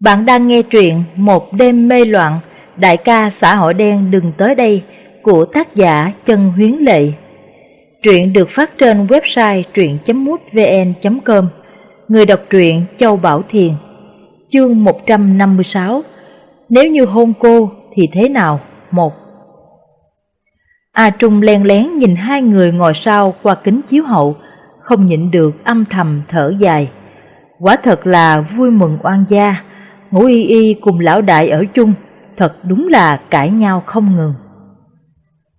Bạn đang nghe truyện Một đêm mê loạn, đại ca xã hội đen đừng tới đây của tác giả trần Huyến Lệ. Truyện được phát trên website truyện.mútvn.com Người đọc truyện Châu Bảo Thiền Chương 156 Nếu như hôn cô thì thế nào? một A Trung len lén nhìn hai người ngồi sau qua kính chiếu hậu, không nhịn được âm thầm thở dài. Quả thật là vui mừng oan gia ngũ y y cùng lão đại ở chung, thật đúng là cãi nhau không ngừng.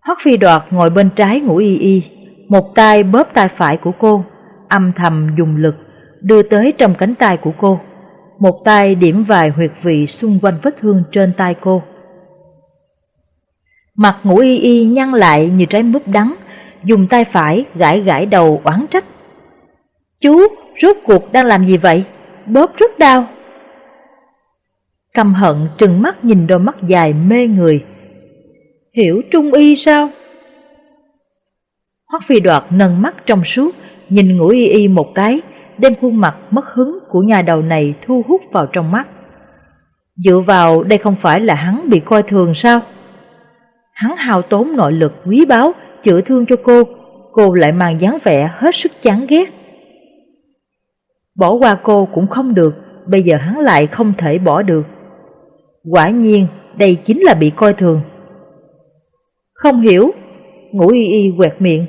Hoắc phi đoạt ngồi bên trái ngũ y y, một tay bóp tay phải của cô, âm thầm dùng lực, đưa tới trong cánh tay của cô. Một tay điểm vài huyệt vị xung quanh vết thương trên tay cô. Mặt ngũ y y nhăn lại như trái mướp đắng, dùng tay phải gãi gãi đầu oán trách. Chú, rốt cuộc đang làm gì vậy? Bóp rất đau. Căm hận trừng mắt nhìn đôi mắt dài mê người. Hiểu trung y sao? Hoắc phi đoạt nâng mắt trong suốt, nhìn ngũ y y một cái, đem khuôn mặt mất hứng của nhà đầu này thu hút vào trong mắt. Dựa vào đây không phải là hắn bị coi thường sao? Hắn hào tốn nội lực quý báu, chữa thương cho cô, cô lại mang dáng vẻ hết sức chán ghét. Bỏ qua cô cũng không được, bây giờ hắn lại không thể bỏ được. Quả nhiên, đây chính là bị coi thường. Không hiểu, ngũ y y quẹt miệng.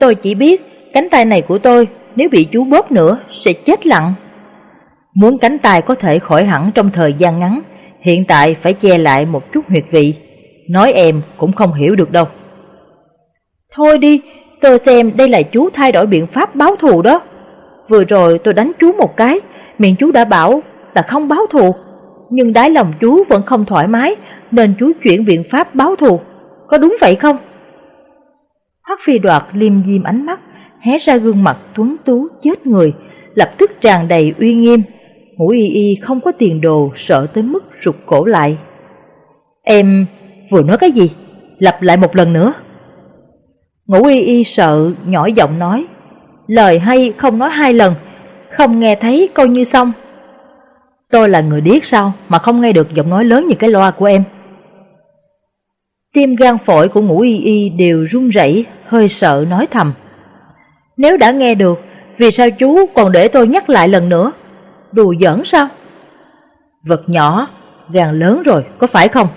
Tôi chỉ biết cánh tay này của tôi nếu bị chú bóp nữa sẽ chết lặng. Muốn cánh tay có thể khỏi hẳn trong thời gian ngắn, hiện tại phải che lại một chút huyệt vị. Nói em cũng không hiểu được đâu. Thôi đi, tôi xem đây là chú thay đổi biện pháp báo thù đó. Vừa rồi tôi đánh chú một cái, miệng chú đã bảo là không báo thù nhưng đáy lòng chú vẫn không thoải mái nên chú chuyển biện pháp báo thù. Có đúng vậy không? Hoắc phi đoạt liêm diêm ánh mắt, hé ra gương mặt tuấn tú chết người, lập tức tràn đầy uy nghiêm. Ngũ y y không có tiền đồ sợ tới mức rụt cổ lại. Em vừa nói cái gì? Lặp lại một lần nữa. Ngũ y y sợ nhỏ giọng nói. Lời hay không nói hai lần, không nghe thấy coi như xong. Tôi là người điếc sao mà không nghe được giọng nói lớn như cái loa của em. Tim gan phổi của ngũ y y đều run rẩy, hơi sợ nói thầm. Nếu đã nghe được, vì sao chú còn để tôi nhắc lại lần nữa? Đùa giỡn sao? Vật nhỏ, gan lớn rồi, có phải không?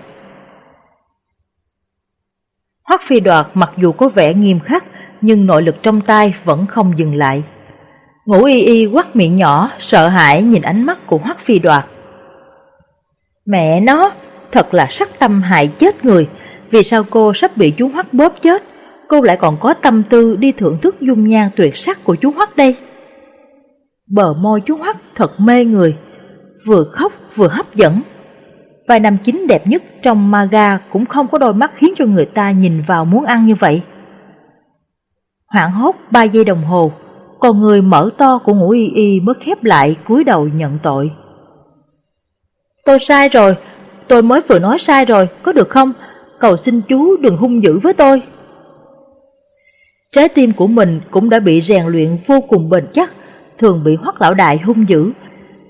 Hoắc phi đoạt mặc dù có vẻ nghiêm khắc, nhưng nội lực trong tay vẫn không dừng lại. Ngũ y y quắt miệng nhỏ, sợ hãi nhìn ánh mắt của Hoắc Phi Đoạt. Mẹ nó, thật là sắc tâm hại chết người, vì sao cô sắp bị chú Hoắc bóp chết, cô lại còn có tâm tư đi thưởng thức dung nhan tuyệt sắc của chú Hoắc đây. Bờ môi chú Hoắc thật mê người, vừa khóc vừa hấp dẫn. Vài năm chính đẹp nhất trong Maga cũng không có đôi mắt khiến cho người ta nhìn vào muốn ăn như vậy. Hoảng hốt ba giây đồng hồ, còn người mở to của ngũ y y mới khép lại cúi đầu nhận tội. Tôi sai rồi, tôi mới vừa nói sai rồi, có được không? Cầu xin chú đừng hung dữ với tôi. Trái tim của mình cũng đã bị rèn luyện vô cùng bền chắc, thường bị hoắc lão đại hung dữ,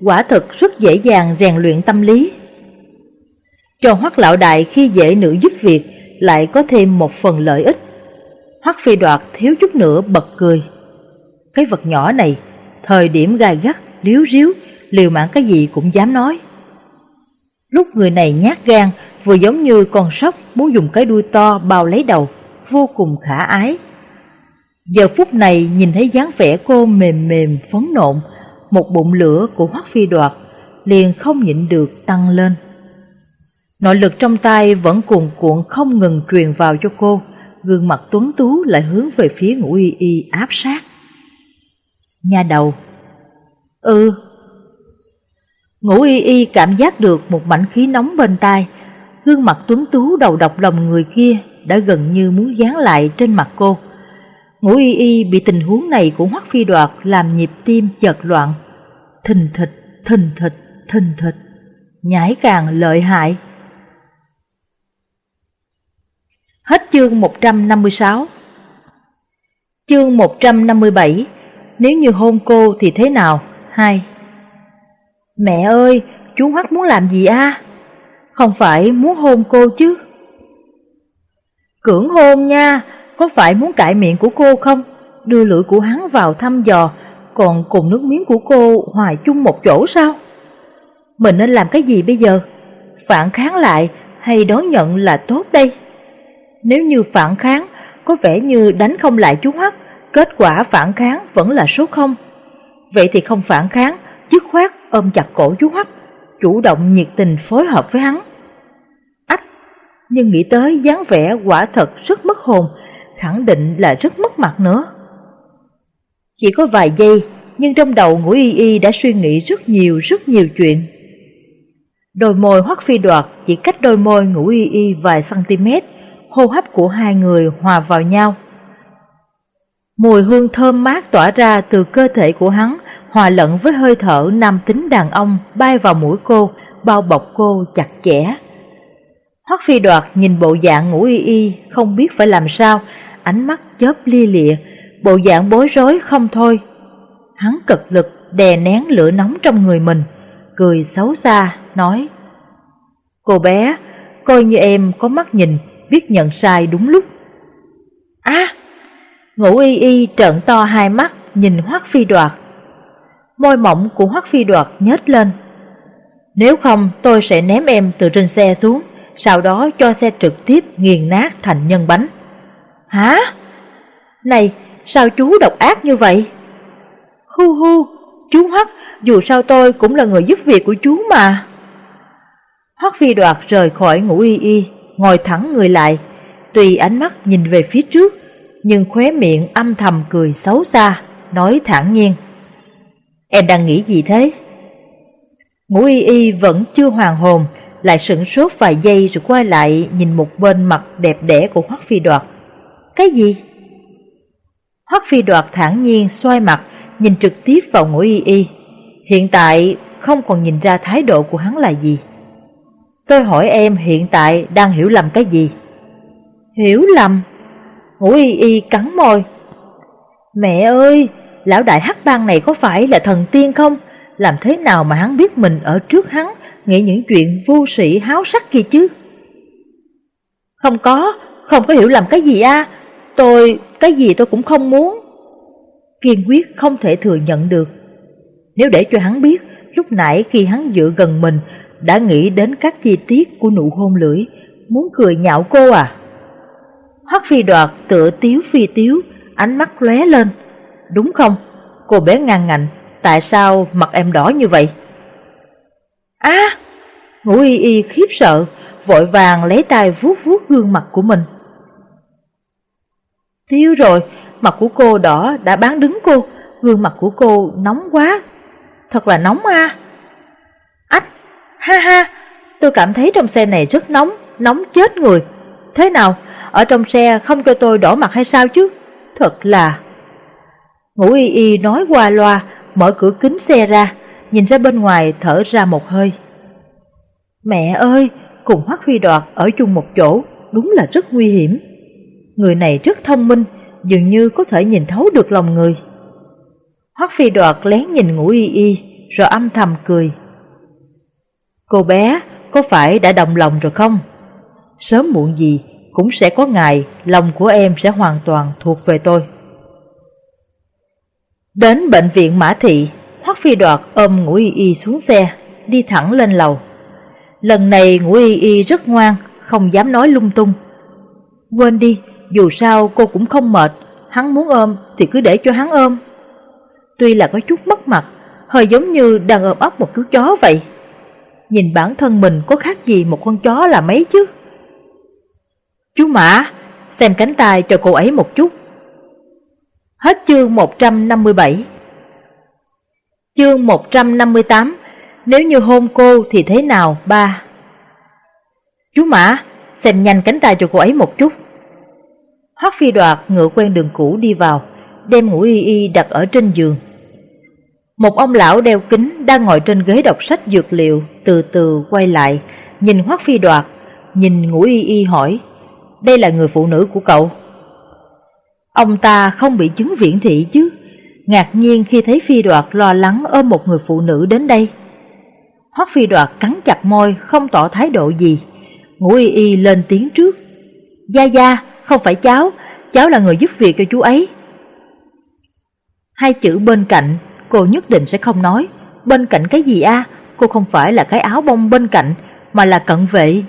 quả thực rất dễ dàng rèn luyện tâm lý. Cho hoắc lão đại khi dễ nữ giúp việc lại có thêm một phần lợi ích. Hoắc phi đoạt thiếu chút nữa bật cười. Cái vật nhỏ này, thời điểm gai gắt, liếu riếu, liều mạng cái gì cũng dám nói. Lúc người này nhát gan, vừa giống như con sóc muốn dùng cái đuôi to bao lấy đầu, vô cùng khả ái. Giờ phút này nhìn thấy dáng vẻ cô mềm mềm, phấn nộn, một bụng lửa của Hoắc Phi Đoạt liền không nhịn được tăng lên. Nội lực trong tay vẫn cuồn cuộn không ngừng truyền vào cho cô, gương mặt tuấn tú lại hướng về phía ngũ y y áp sát. Nhà đầu. Ừ. Ngũ y y cảm giác được một mảnh khí nóng bên tai. Gương mặt tuấn tú đầu độc lòng người kia Đã gần như muốn dán lại trên mặt cô. Ngũ y y bị tình huống này của Hoắc Phi Đoạt Làm nhịp tim chợt loạn. Thình thịch, thình thịch, thình thịch. Nhảy càng lợi hại. Hết chương 156 Chương 157 nếu như hôn cô thì thế nào? Hai Mẹ ơi, chú Hoắc muốn làm gì a? Không phải muốn hôn cô chứ? Cưỡng hôn nha, có phải muốn cãi miệng của cô không? Đưa lưỡi của hắn vào thăm dò, còn cùng nước miếng của cô hòa chung một chỗ sao? Mình nên làm cái gì bây giờ? Phản kháng lại hay đón nhận là tốt đây? Nếu như phản kháng, có vẻ như đánh không lại chú Hoắc, kết quả phản kháng vẫn là số không. Vậy thì không phản kháng, dứt khoát ôm chặt cổ chú Hoắc, chủ động nhiệt tình phối hợp với hắn. Ách, nhưng nghĩ tới dáng vẻ quả thật rất mất hồn, khẳng định là rất mất mặt nữa. Chỉ có vài giây, nhưng trong đầu ngũ y y đã suy nghĩ rất nhiều rất nhiều chuyện. Đôi môi hoắc phi đoạt chỉ cách đôi môi ngũ y y vài cm, hô hấp của hai người hòa vào nhau. Mùi hương thơm mát tỏa ra từ cơ thể của hắn, hòa lẫn với hơi thở nam tính đàn ông bay vào mũi cô, bao bọc cô chặt chẽ. Hoắc phi đoạt nhìn bộ dạng ngủ y y, không biết phải làm sao, ánh mắt chớp lia lịa, bộ dạng bối rối không thôi. Hắn cực lực đè nén lửa nóng trong người mình, cười xấu xa, nói Cô bé, coi như em có mắt nhìn, biết nhận sai đúng lúc. À, ngủ y y trợn to hai mắt, nhìn Hoắc phi đoạt. Môi mỏng của Hoắc phi đoạt nhếch lên. Nếu không tôi sẽ ném em từ trên xe xuống, sau đó cho xe trực tiếp nghiền nát thành nhân bánh. Hả? Này, sao chú độc ác như vậy? Hu hu, chú Hoắc, dù sao tôi cũng là người giúp việc của chú mà. Hoắc phi đoạt rời khỏi ngủ y y, ngồi thẳng người lại, tùy ánh mắt nhìn về phía trước, nhưng khóe miệng âm thầm cười xấu xa, nói thản nhiên. Em đang nghĩ gì thế? Ngũ y y vẫn chưa hoàn hồn, lại sửng sốt vài giây rồi quay lại nhìn một bên mặt đẹp đẽ của Hoắc Phi Đoạt. Cái gì? Hoắc Phi Đoạt thản nhiên xoay mặt, nhìn trực tiếp vào ngũ y y. Hiện tại không còn nhìn ra thái độ của hắn là gì. Tôi hỏi em hiện tại đang hiểu lầm cái gì? Hiểu lầm? Ngũ y y cắn môi. Mẹ ơi, lão đại hắc bang này có phải là thần tiên không? Làm thế nào mà hắn biết mình ở trước hắn nghĩ những chuyện vô sĩ háo sắc kia chứ? Không có, không có hiểu lầm cái gì a Tôi, cái gì tôi cũng không muốn. Kiên quyết không thể thừa nhận được. Nếu để cho hắn biết, lúc nãy khi hắn dựa gần mình, đã nghĩ đến các chi tiết của nụ hôn lưỡi, muốn cười nhạo cô à? Hoắc phi đoạt tựa tiếu phi tiếu, ánh mắt lóe lên. Đúng không? Cô bé ngang ngạnh, tại sao mặt em đỏ như vậy? À! Ngũ y y khiếp sợ, vội vàng lấy tay vuốt vuốt gương mặt của mình. tiêu rồi, mặt của cô đỏ đã bán đứng cô, gương mặt của cô nóng quá. Thật là nóng à. Ách, ha ha, tôi cảm thấy trong xe này rất nóng, nóng chết người. Thế nào, ở trong xe không cho tôi đổ mặt hay sao chứ? Thật là... Ngũ y y nói qua loa, mở cửa kính xe ra, nhìn ra bên ngoài thở ra một hơi. Mẹ ơi, cùng Hoắc Phi Đoạt ở chung một chỗ, đúng là rất nguy hiểm. Người này rất thông minh, dường như có thể nhìn thấu được lòng người. Hoắc Phi Đoạt lén nhìn Ngũ y y, rồi âm thầm cười. Cô bé, có phải đã đồng lòng rồi không? Sớm muộn gì cũng sẽ có ngày lòng của em sẽ hoàn toàn thuộc về tôi. Đến bệnh viện Mã Thị, Hoắc Phi Đoạt ôm Ngũ Y Y xuống xe, đi thẳng lên lầu. Lần này Ngũ Y Y rất ngoan, không dám nói lung tung. Quên đi, dù sao cô cũng không mệt, hắn muốn ôm thì cứ để cho hắn ôm. Tuy là có chút mất mặt, hơi giống như đang ôm ấp một chú chó vậy. Nhìn bản thân mình có khác gì một con chó là mấy chứ? Chú Mã, xem cánh tay cho cô ấy một chút. Hết chương 157 Chương 158 Nếu như hôn cô thì thế nào ba? Chú Mã, xem nhanh cánh tay cho cô ấy một chút. Hoắc phi đoạt ngựa quen đường cũ đi vào, đem ngủ y y đặt ở trên giường. Một ông lão đeo kính đang ngồi trên ghế đọc sách dược liệu, từ từ quay lại, nhìn Hoắc phi đoạt, nhìn ngủ y y hỏi, đây là người phụ nữ của cậu. Ông ta không bị chứng viễn thị chứ, ngạc nhiên khi thấy phi đoạt lo lắng ôm một người phụ nữ đến đây. Hoắc phi đoạt cắn chặt môi, không tỏ thái độ gì. Ngũ y y lên tiếng trước. Gia Gia, không phải cháu, cháu là người giúp việc cho chú ấy. Hai chữ bên cạnh, cô nhất định sẽ không nói. Bên cạnh cái gì a? Cô không phải là cái áo bông bên cạnh, mà là cận vệ.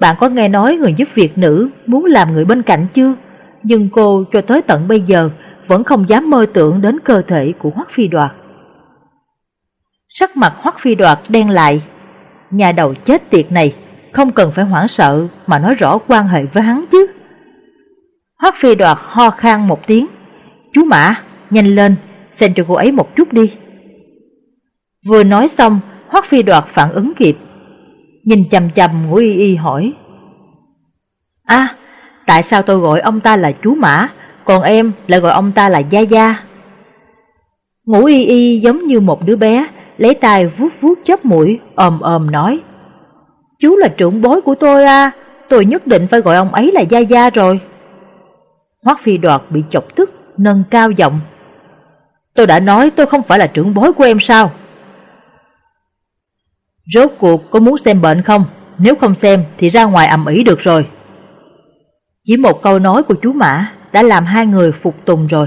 Bạn có nghe nói người giúp việc nữ muốn làm người bên cạnh chưa? Nhưng cô cho tới tận bây giờ vẫn không dám mơ tưởng đến cơ thể của Hoắc Phi Đoạt. Sắc mặt Hoắc Phi Đoạt đen lại. Nhà đầu chết tiệt này không cần phải hoảng sợ mà nói rõ quan hệ với hắn chứ. Hoắc Phi Đoạt ho khan một tiếng. Chú Mã, nhanh lên, xem cho cô ấy một chút đi. Vừa nói xong, Hoắc Phi Đoạt phản ứng kịp. Nhìn chầm chầm Ngũ Y Y hỏi. À, tại sao tôi gọi ông ta là chú Mã, còn em lại gọi ông ta là Gia Gia? Ngũ Y Y giống như một đứa bé, lấy tay vuốt vuốt chóp mũi, ồm ồm nói. Chú là trưởng bối của tôi à, tôi nhất định phải gọi ông ấy là Gia Gia rồi. Hoắc Phi Đoạt bị chọc tức, nâng cao giọng. Tôi đã nói tôi không phải là trưởng bối của em sao? Rốt cuộc có muốn xem bệnh không? Nếu không xem thì ra ngoài ẩm ĩ được rồi. Chỉ một câu nói của chú Mã đã làm hai người phục tùng rồi.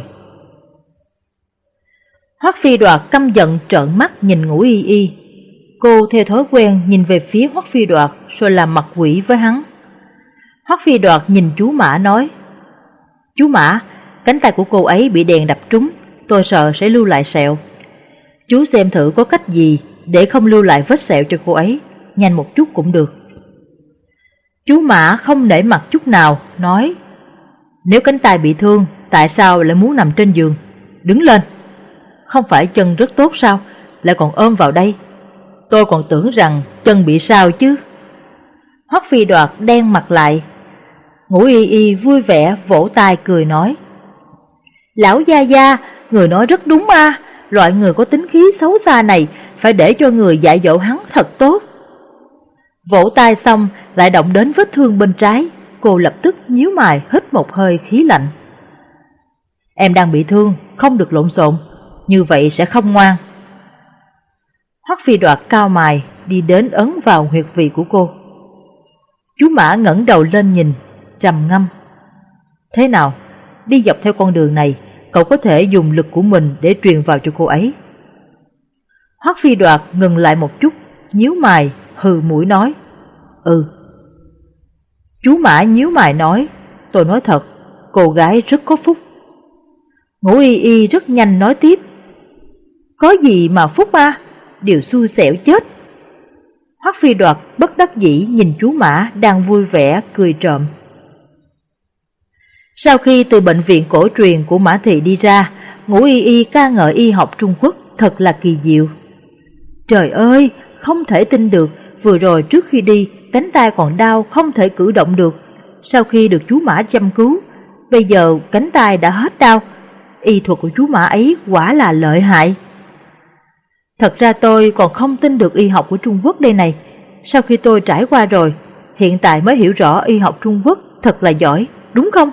Hoắc Phi Đoạt căm giận trợn mắt nhìn ngủ y y. Cô theo thói quen nhìn về phía Hoắc Phi Đoạt rồi làm mặt quỷ với hắn. Hoắc Phi Đoạt nhìn chú Mã nói Chú Mã, cánh tay của cô ấy bị đèn đập trúng, tôi sợ sẽ lưu lại sẹo. Chú xem thử có cách gì để không lưu lại vết sẹo cho cô ấy, nhanh một chút cũng được. Chú Mã không nể mặt chút nào, nói Nếu cánh tay bị thương, tại sao lại muốn nằm trên giường? Đứng lên! Không phải chân rất tốt sao, lại còn ôm vào đây. Tôi còn tưởng rằng chân bị sao chứ. Hoắc phi đoạt đen mặt lại. Ngũ y y vui vẻ vỗ tay cười nói Lão Gia Gia, người nói rất đúng a loại người có tính khí xấu xa này phải để cho người dạy dỗ hắn thật tốt. Vỗ tay xong lại động đến vết thương bên trái, cô lập tức nhíu mày hít một hơi khí lạnh. Em đang bị thương, không được lộn xộn, như vậy sẽ không ngoan. Hoắc phi đoạt cao mài đi đến ấn vào huyệt vị của cô. Chú Mã ngẩng đầu lên nhìn, trầm ngâm. Thế nào, đi dọc theo con đường này, cậu có thể dùng lực của mình để truyền vào cho cô ấy. Hoắc phi đoạt ngừng lại một chút, nhíu mày, hừ mũi nói. Ừ. Chú Mã nhíu mày nói, tôi nói thật, cô gái rất có phúc. Ngũ y y rất nhanh nói tiếp. Có gì mà phúc à, đều xui xẻo chết. Hoắc phi đoạt bất đắc dĩ nhìn chú Mã đang vui vẻ cười trộm. Sau khi từ bệnh viện cổ truyền của Mã Thị đi ra, Ngũ Y Y ca ngợi y học Trung Quốc thật là kỳ diệu. Trời ơi, không thể tin được, vừa rồi trước khi đi, cánh tay còn đau không thể cử động được. Sau khi được chú Mã chăm cứu, bây giờ cánh tay đã hết đau. Y thuật của chú Mã ấy quả là lợi hại. Thật ra tôi còn không tin được y học của Trung Quốc đây này. Sau khi tôi trải qua rồi, hiện tại mới hiểu rõ y học Trung Quốc thật là giỏi, đúng không?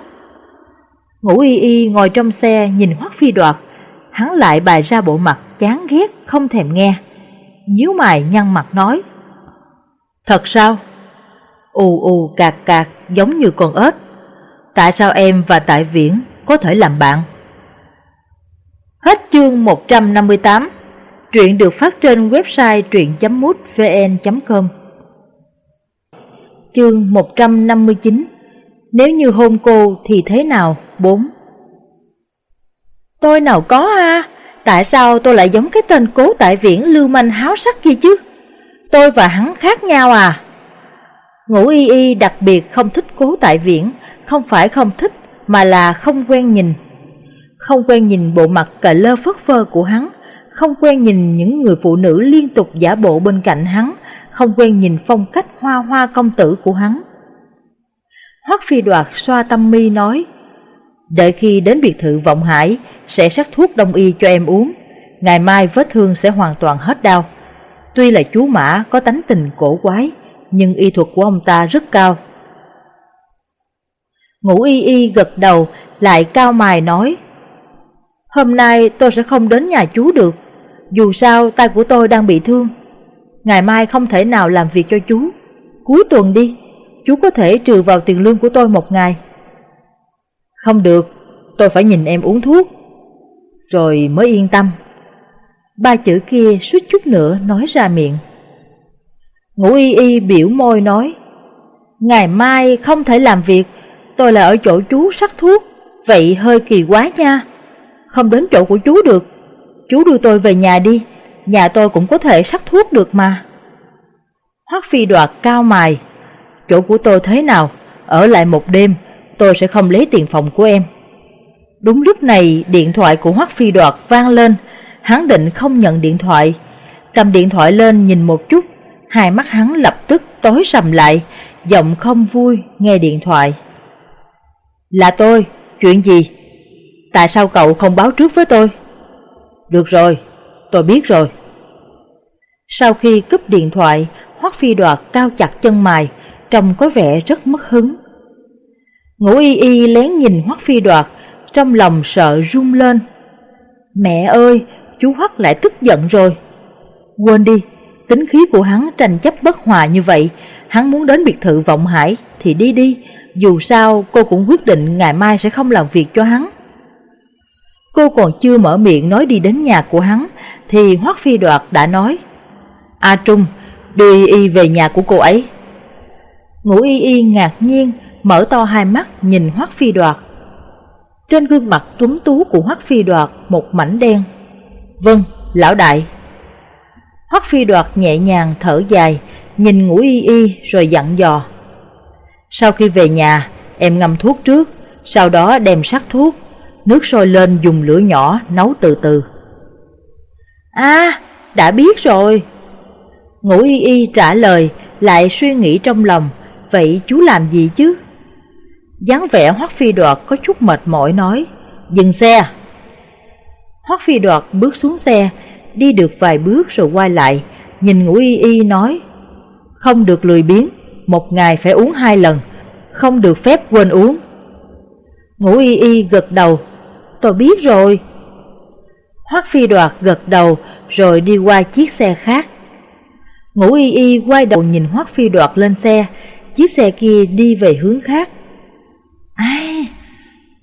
Ngũ y y ngồi trong xe nhìn Hoắc Phi Đoạt, hắn lại bày ra bộ mặt chán ghét không thèm nghe nhíu mày nhăn mặt nói. Thật sao? Ù ù cạc cạc giống như con ếch. Tại sao em và Tại Viễn có thể làm bạn? Hết chương 158 Truyện được phát trên website truyện.mútvn.com Chương 159 Nếu như hôn cô thì thế nào? 4 Tôi nào có a Tại sao tôi lại giống cái tên cố tại viễn lưu manh háo sắc kia chứ? Tôi và hắn khác nhau à? Ngũ y y đặc biệt không thích cố tại viễn, không phải không thích mà là không quen nhìn. Không quen nhìn bộ mặt cà lơ phất phơ của hắn, không quen nhìn những người phụ nữ liên tục giả bộ bên cạnh hắn, không quen nhìn phong cách hoa hoa công tử của hắn. Hoắc phi đoạt xoa tâm mi nói, đợi khi đến biệt thự vọng hải, sẽ sắc thuốc đông y cho em uống, ngày mai vết thương sẽ hoàn toàn hết đau. Tuy là chú Mã có tánh tình cổ quái, nhưng y thuật của ông ta rất cao. Ngũ y y gật đầu, lại cao mài nói, Hôm nay tôi sẽ không đến nhà chú được, Dù sao tay của tôi đang bị thương. Ngày mai không thể nào làm việc cho chú. Cuối tuần đi Chú có thể trừ vào tiền lương của tôi một ngày. Không được, Tôi phải nhìn em uống thuốc. Rồi mới yên tâm. Ba chữ kia suýt chút nữa nói ra miệng. Ngũ y y biểu môi nói, Ngày mai không thể làm việc, Tôi là ở chỗ chú sắc thuốc, Vậy hơi kỳ quá nha. Không đến chỗ của chú được, Chú đưa tôi về nhà đi, Nhà tôi cũng có thể sắc thuốc được mà. Hoắc phi đoạt cao mài Chỗ của tôi thế nào? Ở lại một đêm Tôi sẽ không lấy tiền phòng của em. Đúng lúc này điện thoại của Hoắc phi đoạt vang lên. Hắn định không nhận điện thoại. Cầm điện thoại lên nhìn một chút. Hai mắt hắn lập tức tối sầm lại Giọng không vui nghe điện thoại. Là tôi, chuyện gì? Tại sao cậu không báo trước với tôi? Được rồi, tôi biết rồi. Sau khi cúp điện thoại Hoắc phi đoạt cao chặt chân mày Trông có vẻ rất mất hứng. Ngũ y y lén nhìn Hoắc phi đoạt Trong lòng sợ run lên. Mẹ ơi, chú Hoắc lại tức giận rồi. Quên đi, tính khí của hắn tranh chấp bất hòa như vậy Hắn muốn đến biệt thự vọng hải thì đi đi Dù sao cô cũng quyết định ngày mai sẽ không làm việc cho hắn. Cô còn chưa mở miệng nói đi đến nhà của hắn Thì Hoắc Phi Đoạt đã nói A Trung, đưa Y Y về nhà của cô ấy. Ngũ Y Y ngạc nhiên Mở to hai mắt nhìn Hoắc Phi Đoạt. Trên gương mặt tuấn tú của Hoắc Phi Đoạt Một mảnh đen. Vâng, lão đại. Hoắc Phi Đoạt nhẹ nhàng thở dài Nhìn Ngũ Y Y rồi dặn dò. Sau khi về nhà Em ngâm thuốc trước Sau đó đem sắc thuốc Nước sôi lên dùng lửa nhỏ nấu từ từ. A đã biết rồi. Ngũ y y trả lời Lại suy nghĩ trong lòng Vậy chú làm gì chứ? Dáng vẻ Hoắc Phi Đoạt có chút mệt mỏi nói Dừng xe Hoắc Phi Đoạt bước xuống xe Đi được vài bước rồi quay lại Nhìn Ngũ Y Y nói Không được lười biếng Một ngày phải uống hai lần Không được phép quên uống Ngũ Y Y gật đầu tôi biết rồi. Hoắc phi đoạt gật đầu rồi đi qua chiếc xe khác. Ngũ y y quay đầu nhìn Hoắc phi đoạt lên xe, chiếc xe kia đi về hướng khác. Ai?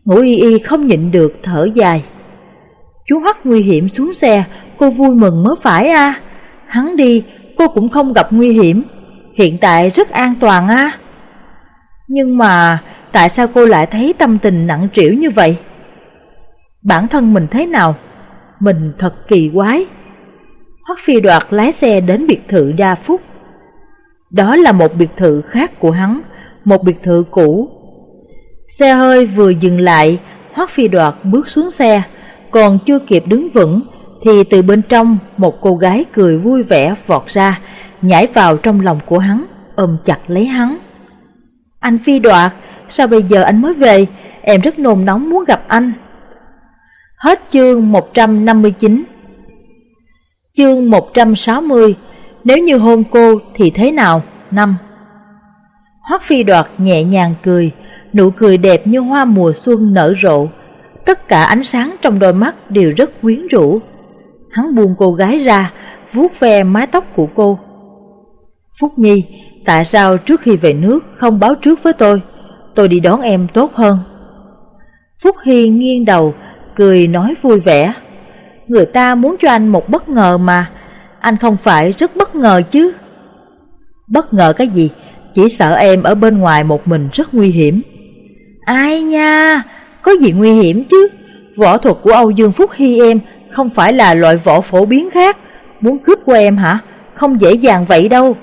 Ngũ y y không nhịn được thở dài. Chú Hoắc nguy hiểm xuống xe, cô vui mừng mới phải à. Hắn đi, cô cũng không gặp nguy hiểm, hiện tại rất an toàn à. Nhưng mà tại sao cô lại thấy tâm tình nặng trĩu như vậy? bản thân mình thế nào? Mình thật kỳ quái. Hoắc phi đoạt lái xe đến biệt thự Đa Phúc. Đó là một biệt thự khác của hắn, một biệt thự cũ. Xe hơi vừa dừng lại, Hoắc phi đoạt bước xuống xe, còn chưa kịp đứng vững thì từ bên trong một cô gái cười vui vẻ vọt ra, nhảy vào trong lòng của hắn, ôm chặt lấy hắn. Anh phi đoạt, sao bây giờ anh mới về? Em rất nôn nóng muốn gặp anh. Hết chương 159 Chương 160 Nếu như hôn cô thì thế nào? Năm Hoắc phi đoạt nhẹ nhàng cười Nụ cười đẹp như hoa mùa xuân nở rộ. Tất cả ánh sáng trong đôi mắt đều rất quyến rũ. Hắn buông cô gái ra vuốt ve mái tóc của cô. Phúc Nhi Tại sao trước khi về nước không báo trước với tôi? Tôi đi đón em tốt hơn. Phúc Hy nghiêng đầu cười nói vui vẻ. Người ta muốn cho anh một bất ngờ mà, anh không phải rất bất ngờ chứ. Bất ngờ cái gì, chỉ sợ em ở bên ngoài một mình rất nguy hiểm. Ai nha, có gì nguy hiểm chứ, võ thuật của Âu Dương Phúc Hy em không phải là loại võ phổ biến khác, muốn cướp của em hả, không dễ dàng vậy đâu.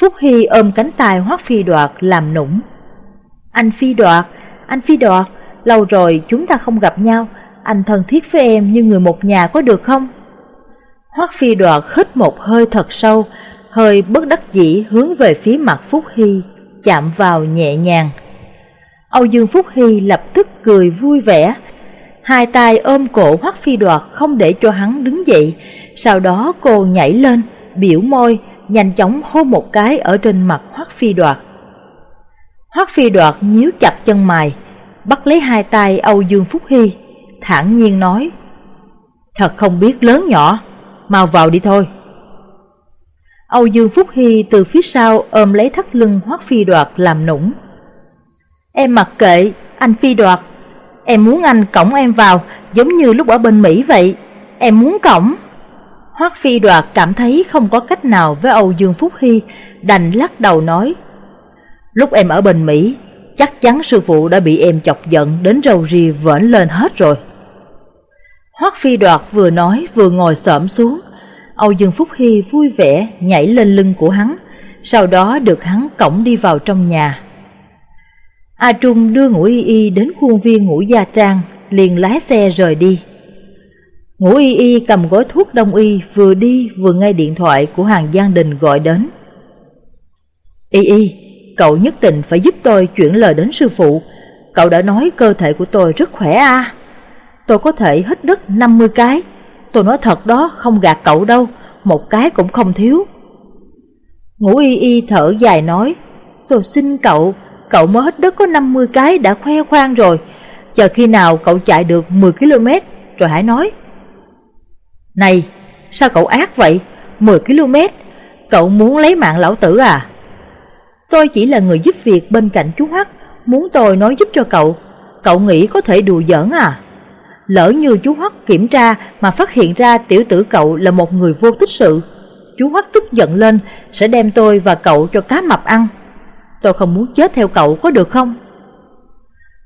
Phúc Hy ôm cánh tay Hoắc Phi Đoạt làm nũng. Anh Phi Đoạt, anh Phi Đoạt, lâu rồi chúng ta không gặp nhau, anh thân thiết với em như người một nhà có được không? Hoắc phi đoạt hít một hơi thật sâu, hơi bất đắc dĩ hướng về phía mặt Phúc Hy, chạm vào nhẹ nhàng. Âu Dương Phúc Hy lập tức cười vui vẻ, hai tay ôm cổ Hoắc phi đoạt không để cho hắn đứng dậy, sau đó cô nhảy lên, biểu môi, nhanh chóng hôn một cái ở trên mặt Hoắc phi đoạt. Hoắc phi đoạt nhíu chặt chân mày, bắt lấy hai tay Âu Dương Phúc Hy, thản nhiên nói, Thật không biết lớn nhỏ, mau vào đi thôi. Âu Dương Phúc Hy từ phía sau ôm lấy thắt lưng Hoắc Phi Đoạt làm nũng. Em mặc kệ, anh Phi Đoạt, em muốn anh cổng em vào giống như lúc ở bên Mỹ vậy, em muốn cổng. Hoắc Phi Đoạt cảm thấy không có cách nào với Âu Dương Phúc Hy, đành lắc đầu nói. Lúc em ở bên Mỹ, chắc chắn sư phụ đã bị em chọc giận đến râu ria vỡn lên hết rồi. Hoắc Phi Đoạt vừa nói vừa ngồi xổm xuống, Âu Dương Phúc Hy vui vẻ nhảy lên lưng của hắn, sau đó được hắn cổng đi vào trong nhà. A Trung đưa Ngũ Y Y đến khuôn viên Ngũ Gia Trang, liền lái xe rời đi. Ngũ Y Y cầm gói thuốc đông y vừa đi vừa nghe điện thoại của hàng Giang Đình gọi đến. Y Y, cậu nhất định phải giúp tôi chuyển lời đến sư phụ, cậu đã nói cơ thể của tôi rất khỏe à. Tôi có thể hít đất 50 cái, tôi nói thật đó, không gạt cậu đâu, một cái cũng không thiếu. Ngũ Y Y thở dài nói, tôi xin cậu, cậu mới hết đất có 50 cái đã khoe khoang rồi, chờ khi nào cậu chạy được 10 km rồi hãy nói. Này, sao cậu ác vậy? 10 km, cậu muốn lấy mạng lão tử à? Tôi chỉ là người giúp việc bên cạnh chú Hắc, muốn tôi nói giúp cho cậu, cậu nghĩ có thể đùa giỡn à? Lỡ như chú hắc kiểm tra mà phát hiện ra tiểu tử cậu là một người vô tích sự, chú Hoắc tức giận lên sẽ đem tôi và cậu cho cá mập ăn. Tôi không muốn chết theo cậu có được không?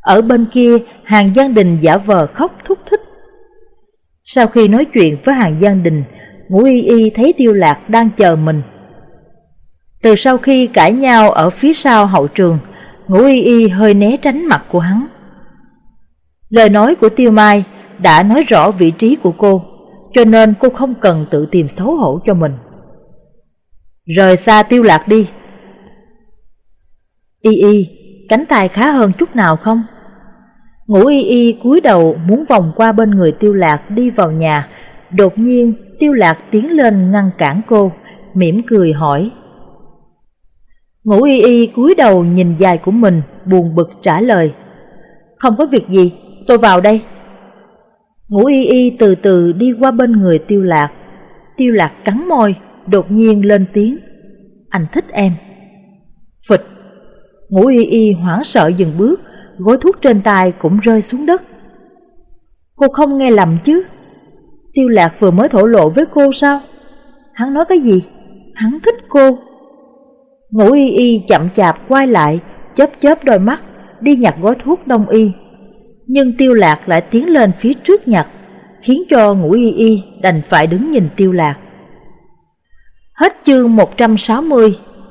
Ở bên kia, hàng Giang Đình giả vờ khóc thúc thích. Sau khi nói chuyện với hàng Giang Đình, Ngũ Y Y thấy Tiêu Lạc đang chờ mình. Từ sau khi cãi nhau ở phía sau hậu trường, Ngũ Y Y hơi né tránh mặt của hắn. Lời nói của Tiêu Mai đã nói rõ vị trí của cô, cho nên cô không cần tự tìm xấu hổ cho mình. Rời xa Tiêu Lạc đi. Y Y, cánh tay khá hơn chút nào không? Ngũ Y Y cúi đầu muốn vòng qua bên người Tiêu Lạc đi vào nhà, đột nhiên Tiêu Lạc tiến lên ngăn cản cô, mỉm cười hỏi. Ngũ Y Y cúi đầu nhìn dài của mình, buồn bực trả lời. Không có việc gì, tôi vào đây. Ngũ y y từ từ đi qua bên người tiêu lạc. Tiêu lạc cắn môi, đột nhiên lên tiếng. Anh thích em. Phịch. Ngũ y y hoảng sợ dừng bước, gói thuốc trên tay cũng rơi xuống đất. Cô không nghe lầm chứ? Tiêu lạc vừa mới thổ lộ với cô sao? Hắn nói cái gì? Hắn thích cô. Ngũ y y chậm chạp quay lại, chớp chớp đôi mắt, đi nhặt gói thuốc đông y nhưng tiêu lạc lại tiến lên phía trước nhặt, khiến cho ngũ y y đành phải đứng nhìn tiêu lạc. Hết chương 160